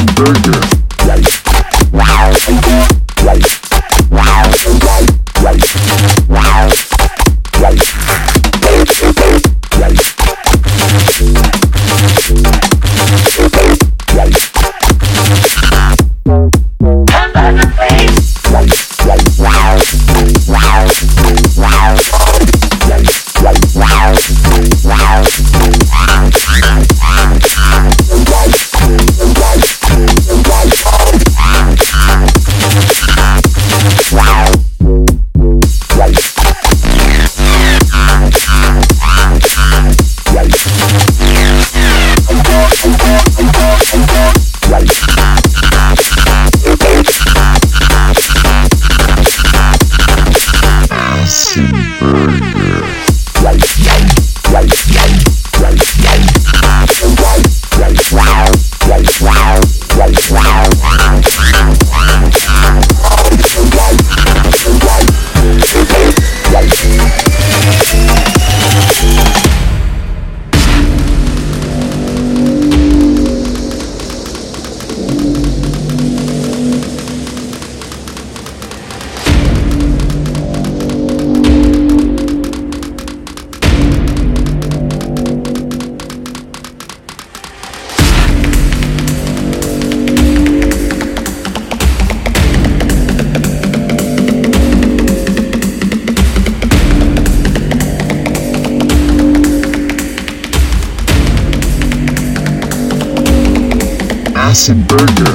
Burger. Ranger. Acid Burger.